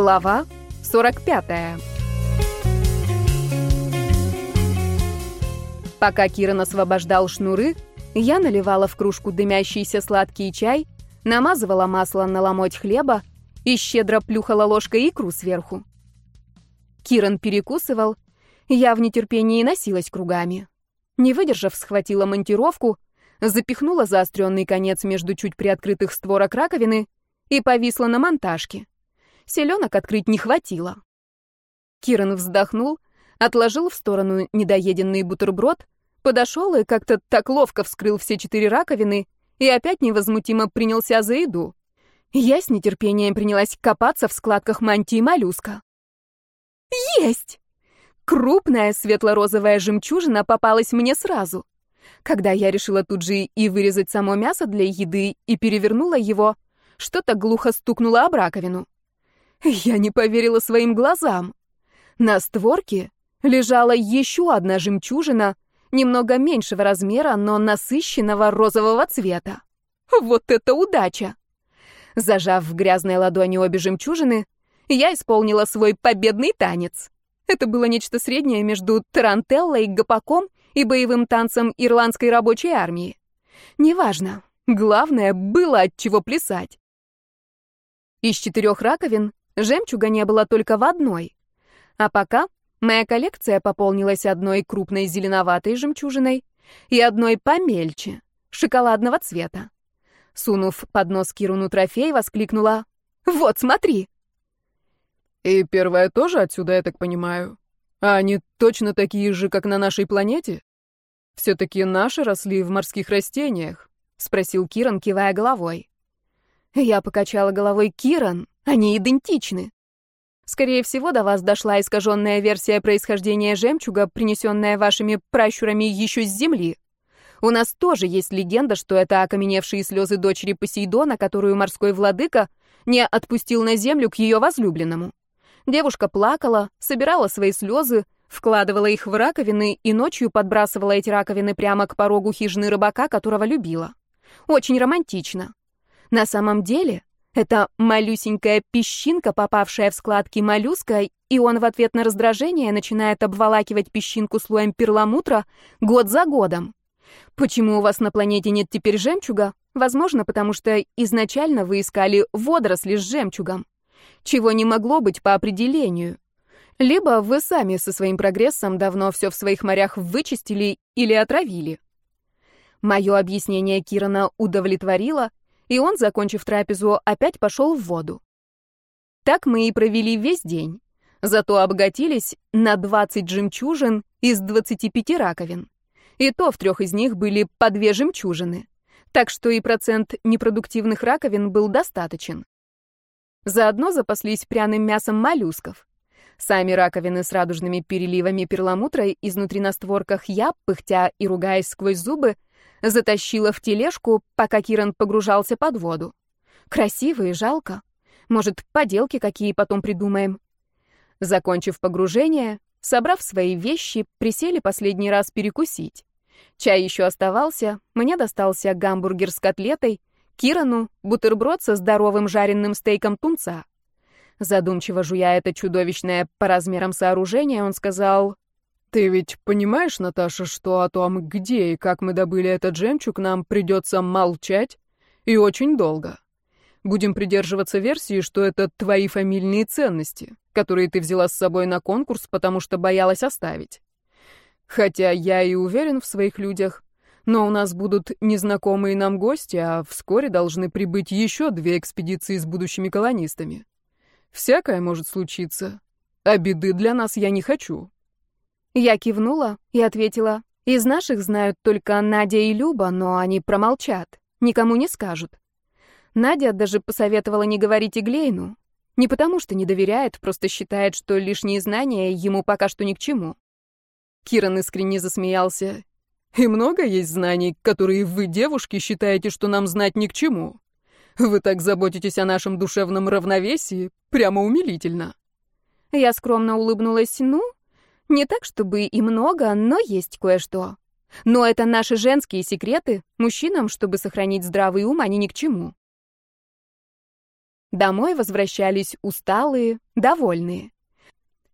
Глава 45. Пока Киран освобождал шнуры, я наливала в кружку дымящийся сладкий чай, намазывала масло на ломоть хлеба и щедро плюхала ложкой икру сверху. Киран перекусывал, я в нетерпении носилась кругами. Не выдержав, схватила монтировку, запихнула заостренный конец между чуть приоткрытых створок раковины и повисла на монтажке. Селенок открыть не хватило. Киран вздохнул, отложил в сторону недоеденный бутерброд, подошел и как-то так ловко вскрыл все четыре раковины и опять невозмутимо принялся за еду. Я с нетерпением принялась копаться в складках мантии моллюска. Есть! Крупная светло-розовая жемчужина попалась мне сразу. Когда я решила тут же и вырезать само мясо для еды и перевернула его, что-то глухо стукнуло об раковину. Я не поверила своим глазам. На створке лежала еще одна жемчужина, немного меньшего размера, но насыщенного розового цвета. Вот это удача! Зажав в грязной ладони обе жемчужины, я исполнила свой победный танец. Это было нечто среднее между тарантеллой, гопаком и боевым танцем ирландской рабочей армии. Неважно, главное было от чего плясать. Из четырех раковин Жемчуга не было только в одной. А пока моя коллекция пополнилась одной крупной зеленоватой жемчужиной и одной помельче, шоколадного цвета. Сунув под нос Кируну трофей, воскликнула «Вот, смотри!» «И первая тоже отсюда, я так понимаю? А они точно такие же, как на нашей планете? Все-таки наши росли в морских растениях?» — спросил Киран, кивая головой. Я покачала головой Киран, они идентичны. Скорее всего, до вас дошла искаженная версия происхождения жемчуга, принесенная вашими пращурами еще с Земли. У нас тоже есть легенда, что это окаменевшие слезы дочери Посейдона, которую морской владыка не отпустил на землю к ее возлюбленному. Девушка плакала, собирала свои слезы, вкладывала их в раковины и ночью подбрасывала эти раковины прямо к порогу хижины рыбака, которого любила. Очень романтично. На самом деле, это малюсенькая песчинка, попавшая в складки моллюска, и он в ответ на раздражение начинает обволакивать песчинку слоем перламутра год за годом. Почему у вас на планете нет теперь жемчуга? Возможно, потому что изначально вы искали водоросли с жемчугом, чего не могло быть по определению. Либо вы сами со своим прогрессом давно все в своих морях вычистили или отравили. Мое объяснение Кирана удовлетворило, и он, закончив трапезу, опять пошел в воду. Так мы и провели весь день. Зато обогатились на 20 жемчужин из 25 раковин. И то в трех из них были по две жемчужины. Так что и процент непродуктивных раковин был достаточен. Заодно запаслись пряным мясом моллюсков. Сами раковины с радужными переливами перламутра изнутри на створках я, пыхтя и ругаясь сквозь зубы, Затащила в тележку, пока Киран погружался под воду. Красиво и жалко. Может, поделки какие потом придумаем. Закончив погружение, собрав свои вещи, присели последний раз перекусить. Чай еще оставался, мне достался гамбургер с котлетой, Кирану — бутерброд со здоровым жареным стейком тунца. Задумчиво жуя это чудовищное по размерам сооружение, он сказал, «Ты ведь понимаешь, Наташа, что о том, где и как мы добыли этот жемчуг, нам придется молчать и очень долго. Будем придерживаться версии, что это твои фамильные ценности, которые ты взяла с собой на конкурс, потому что боялась оставить. Хотя я и уверен в своих людях, но у нас будут незнакомые нам гости, а вскоре должны прибыть еще две экспедиции с будущими колонистами. Всякое может случиться, а беды для нас я не хочу». Я кивнула и ответила, из наших знают только Надя и Люба, но они промолчат, никому не скажут. Надя даже посоветовала не говорить Иглейну. Не потому что не доверяет, просто считает, что лишние знания ему пока что ни к чему. Киран искренне засмеялся. «И много есть знаний, которые вы, девушки, считаете, что нам знать ни к чему. Вы так заботитесь о нашем душевном равновесии, прямо умилительно». Я скромно улыбнулась. «Ну, не так, чтобы и много, но есть кое-что. Но это наши женские секреты. Мужчинам, чтобы сохранить здравый ум, они ни к чему. Домой возвращались усталые, довольные.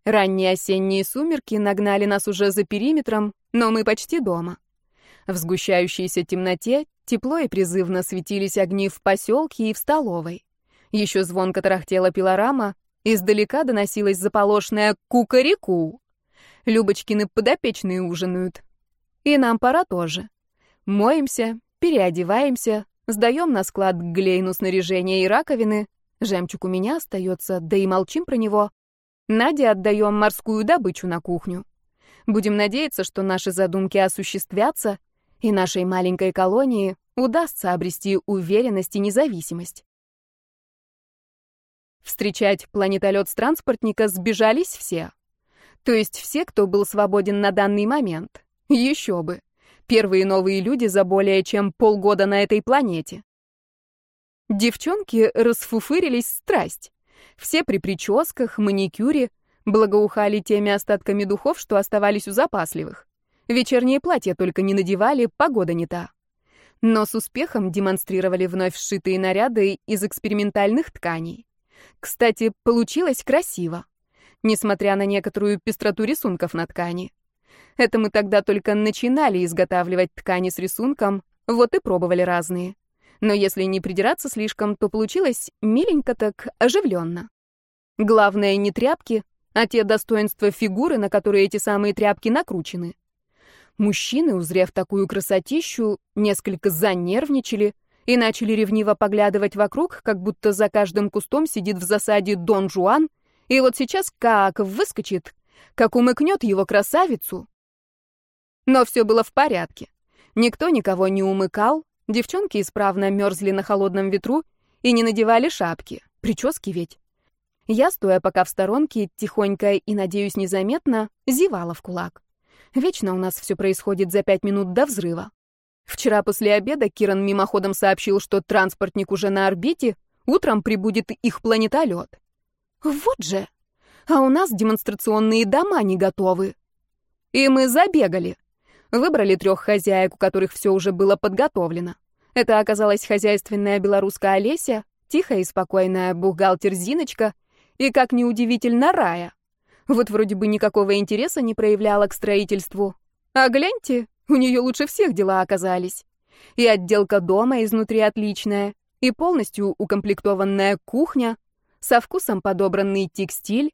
Ранние осенние сумерки нагнали нас уже за периметром, но мы почти дома. В сгущающейся темноте тепло и призывно светились огни в поселке и в столовой. Еще звонко тарахтела пилорама, издалека доносилась заполошная кукареку. Любочкины подопечные ужинают. И нам пора тоже. Моемся, переодеваемся, сдаем на склад глейну снаряжения и раковины. Жемчуг у меня остается, да и молчим про него. Наде отдаем морскую добычу на кухню. Будем надеяться, что наши задумки осуществятся, и нашей маленькой колонии удастся обрести уверенность и независимость. Встречать планетолет с транспортника сбежались все. То есть все, кто был свободен на данный момент. Еще бы. Первые новые люди за более чем полгода на этой планете. Девчонки расфуфырились страсть. Все при прическах, маникюре, благоухали теми остатками духов, что оставались у запасливых. Вечерние платья только не надевали, погода не та. Но с успехом демонстрировали вновь сшитые наряды из экспериментальных тканей. Кстати, получилось красиво, несмотря на некоторую пестроту рисунков на ткани. Это мы тогда только начинали изготавливать ткани с рисунком, вот и пробовали разные. Но если не придираться слишком, то получилось миленько так, оживленно. Главное не тряпки, а те достоинства фигуры, на которые эти самые тряпки накручены. Мужчины, узрев такую красотищу, несколько занервничали и начали ревниво поглядывать вокруг, как будто за каждым кустом сидит в засаде Дон Жуан, и вот сейчас как выскочит, как умыкнет его красавицу, но все было в порядке. Никто никого не умыкал, девчонки исправно мерзли на холодном ветру и не надевали шапки, прически ведь. Я, стоя пока в сторонке, тихонько и, надеюсь, незаметно, зевала в кулак. Вечно у нас все происходит за пять минут до взрыва. Вчера после обеда Киран мимоходом сообщил, что транспортник уже на орбите, утром прибудет их планетолет. Вот же! А у нас демонстрационные дома не готовы. И мы забегали. Выбрали трех хозяек, у которых все уже было подготовлено. Это оказалась хозяйственная белорусская Олеся, тихая и спокойная бухгалтер Зиночка и, как неудивительно, Рая. Вот вроде бы никакого интереса не проявляла к строительству. А гляньте, у нее лучше всех дела оказались. И отделка дома изнутри отличная, и полностью укомплектованная кухня, со вкусом подобранный текстиль,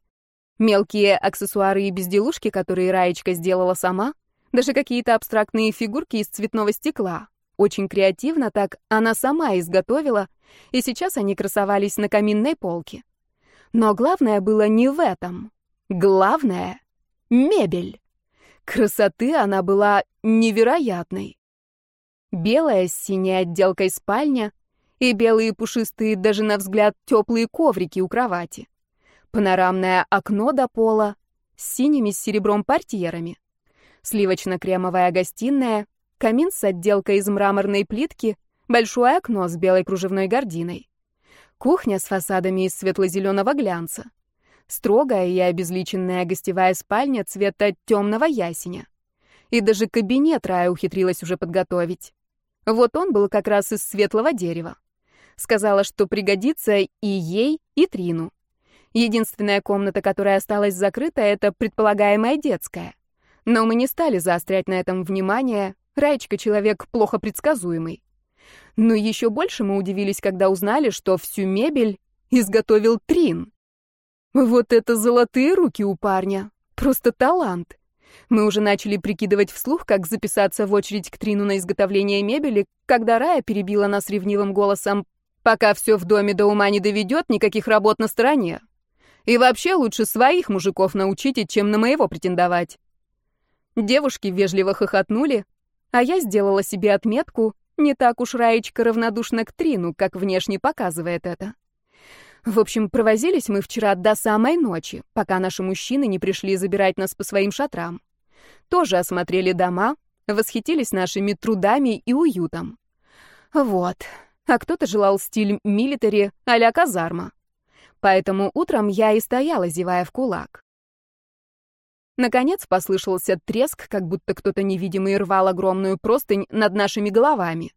мелкие аксессуары и безделушки, которые Раечка сделала сама — даже какие-то абстрактные фигурки из цветного стекла. Очень креативно так она сама изготовила, и сейчас они красовались на каминной полке. Но главное было не в этом. Главное — мебель. Красоты она была невероятной. Белая с синей отделкой спальня и белые пушистые даже на взгляд теплые коврики у кровати. Панорамное окно до пола с синими с серебром портьерами сливочно-кремовая гостиная, камин с отделкой из мраморной плитки, большое окно с белой кружевной гардиной. Кухня с фасадами из светло-зеленого глянца. Строгая и обезличенная гостевая спальня цвета темного ясеня. И даже кабинет Рая ухитрилась уже подготовить. Вот он был как раз из светлого дерева. Сказала, что пригодится и ей, и Трину. Единственная комната, которая осталась закрыта, это предполагаемая детская. Но мы не стали заострять на этом внимание. Раечка — человек плохо предсказуемый. Но еще больше мы удивились, когда узнали, что всю мебель изготовил Трин. Вот это золотые руки у парня. Просто талант. Мы уже начали прикидывать вслух, как записаться в очередь к Трину на изготовление мебели, когда Рая перебила нас ревнивым голосом «Пока все в доме до ума не доведет, никаких работ на стороне. И вообще лучше своих мужиков научите, чем на моего претендовать». Девушки вежливо хохотнули, а я сделала себе отметку, не так уж Раечка равнодушна к Трину, как внешне показывает это. В общем, провозились мы вчера до самой ночи, пока наши мужчины не пришли забирать нас по своим шатрам. Тоже осмотрели дома, восхитились нашими трудами и уютом. Вот. А кто-то желал стиль милитари а-ля казарма. Поэтому утром я и стояла, зевая в кулак. Наконец послышался треск, как будто кто-то невидимый рвал огромную простынь над нашими головами.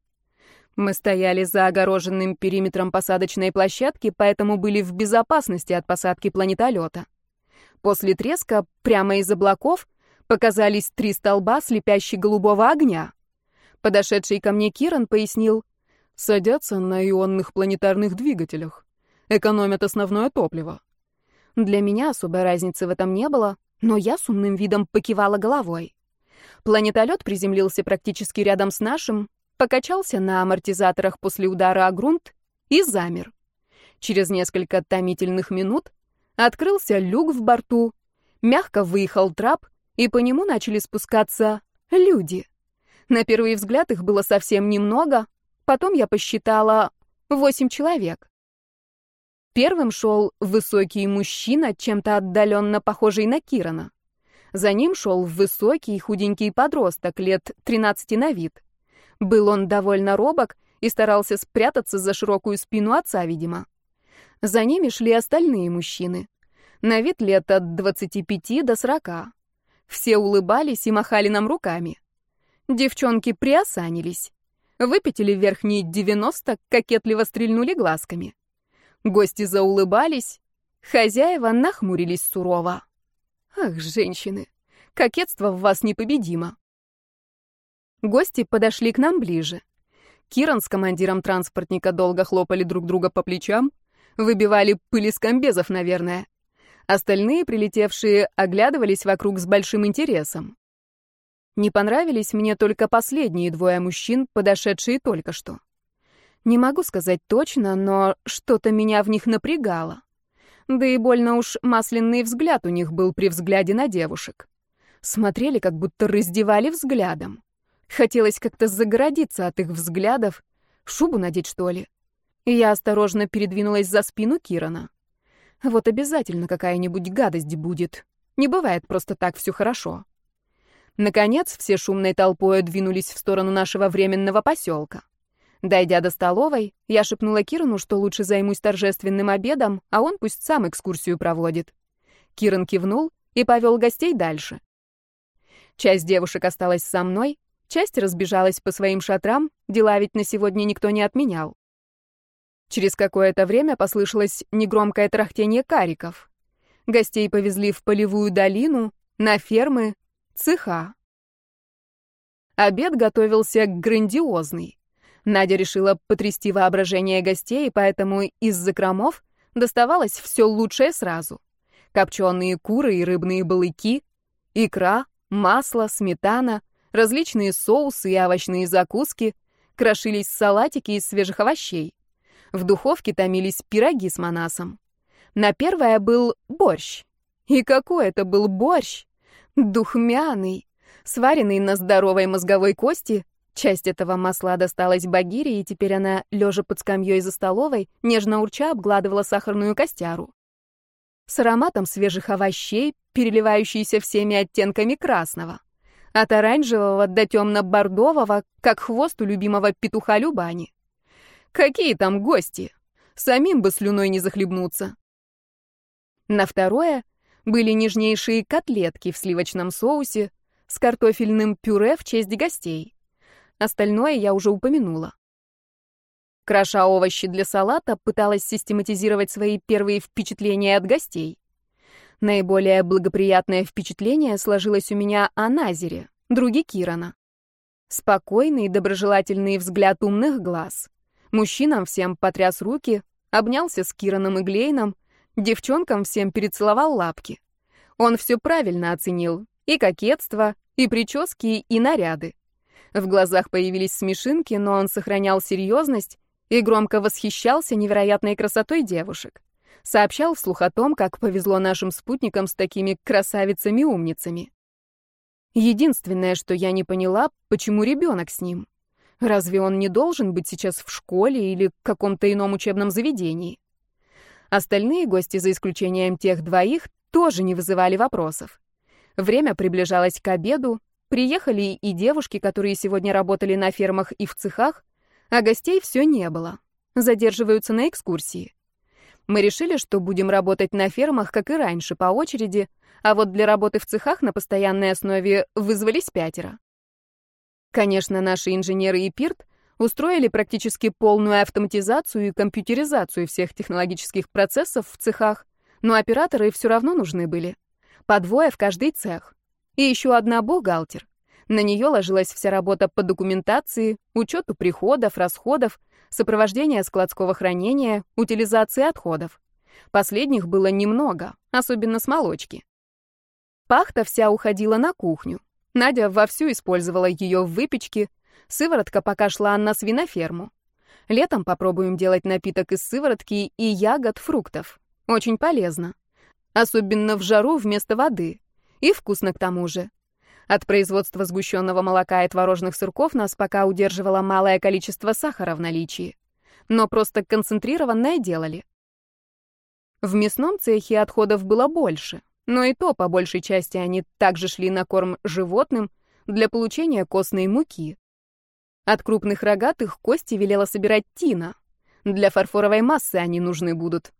Мы стояли за огороженным периметром посадочной площадки, поэтому были в безопасности от посадки планетолета. После треска прямо из облаков показались три столба слепящей голубого огня. Подошедший ко мне Киран пояснил, «Садятся на ионных планетарных двигателях. Экономят основное топливо». Для меня особой разницы в этом не было, но я с умным видом покивала головой. Планетолет приземлился практически рядом с нашим, покачался на амортизаторах после удара о грунт и замер. Через несколько томительных минут открылся люк в борту, мягко выехал трап, и по нему начали спускаться люди. На первый взгляд их было совсем немного, потом я посчитала восемь человек. Первым шел высокий мужчина, чем-то отдаленно похожий на Кирана. За ним шел высокий худенький подросток, лет 13 на вид. Был он довольно робок и старался спрятаться за широкую спину отца, видимо. За ними шли остальные мужчины. На вид лет от 25 до 40. Все улыбались и махали нам руками. Девчонки приосанились. Выпятили верхние 90, кокетливо стрельнули глазками. Гости заулыбались, хозяева нахмурились сурово. Ах, женщины, кокетство в вас непобедимо. Гости подошли к нам ближе. Киран с командиром транспортника долго хлопали друг друга по плечам, выбивали пыль из комбезов, наверное. Остальные прилетевшие оглядывались вокруг с большим интересом. Не понравились мне только последние двое мужчин, подошедшие только что. Не могу сказать точно, но что-то меня в них напрягало. Да и больно уж масляный взгляд у них был при взгляде на девушек. Смотрели, как будто раздевали взглядом. Хотелось как-то загородиться от их взглядов, шубу надеть, что ли. Я осторожно передвинулась за спину Кирана. Вот обязательно какая-нибудь гадость будет. Не бывает просто так все хорошо. Наконец, все шумной толпой двинулись в сторону нашего временного поселка. Дойдя до столовой, я шепнула Кирану, что лучше займусь торжественным обедом, а он пусть сам экскурсию проводит. Киран кивнул и повел гостей дальше. Часть девушек осталась со мной, Часть разбежалась по своим шатрам, дела ведь на сегодня никто не отменял. Через какое-то время послышалось негромкое трахтение кариков. Гостей повезли в полевую долину, на фермы, цеха. Обед готовился грандиозный. Надя решила потрясти воображение гостей, поэтому из закромов доставалось все лучшее сразу. Копченые куры и рыбные балыки, икра, масло, сметана, различные соусы и овощные закуски, крошились салатики из свежих овощей. В духовке томились пироги с манасом. На первое был борщ. И какой это был борщ! Духмяный, сваренный на здоровой мозговой кости. Часть этого масла досталась Багире, и теперь она, лежа под скамьей за столовой, нежно урча обгладывала сахарную костяру. С ароматом свежих овощей, переливающейся всеми оттенками красного. От оранжевого до темно-бордового, как хвост у любимого петуха Любани. Какие там гости? Самим бы слюной не захлебнуться. На второе были нежнейшие котлетки в сливочном соусе с картофельным пюре в честь гостей. Остальное я уже упомянула. Кроша овощи для салата, пыталась систематизировать свои первые впечатления от гостей. Наиболее благоприятное впечатление сложилось у меня о Назере, друге Кирана. Спокойный, доброжелательный взгляд умных глаз. Мужчинам всем потряс руки, обнялся с Кираном и Глейном, девчонкам всем перецеловал лапки. Он все правильно оценил. И кокетство, и прически, и наряды. В глазах появились смешинки, но он сохранял серьезность и громко восхищался невероятной красотой девушек сообщал вслух о том, как повезло нашим спутникам с такими красавицами-умницами. Единственное, что я не поняла, почему ребенок с ним. Разве он не должен быть сейчас в школе или каком-то ином учебном заведении? Остальные гости, за исключением тех двоих, тоже не вызывали вопросов. Время приближалось к обеду, приехали и девушки, которые сегодня работали на фермах и в цехах, а гостей все не было. Задерживаются на экскурсии. Мы решили, что будем работать на фермах, как и раньше, по очереди, а вот для работы в цехах на постоянной основе вызвались пятеро. Конечно, наши инженеры и Пирт Устроили практически полную автоматизацию и компьютеризацию всех технологических процессов в цехах, но операторы все равно нужны были. По двое в каждый цех. И еще одна бухгалтер. На нее ложилась вся работа по документации, учету приходов, расходов, сопровождения складского хранения, утилизации отходов. Последних было немного, особенно с молочки. Пахта вся уходила на кухню. Надя вовсю использовала ее в выпечке, сыворотка пока шла на свиноферму. Летом попробуем делать напиток из сыворотки и ягод, фруктов. Очень полезно. Особенно в жару вместо воды. И вкусно к тому же. От производства сгущенного молока и творожных сырков нас пока удерживало малое количество сахара в наличии. Но просто концентрированное делали. В мясном цехе отходов было больше, но и то, по большей части, они также шли на корм животным для получения костной муки. От крупных рогатых кости велела собирать Тина. Для фарфоровой массы они нужны будут.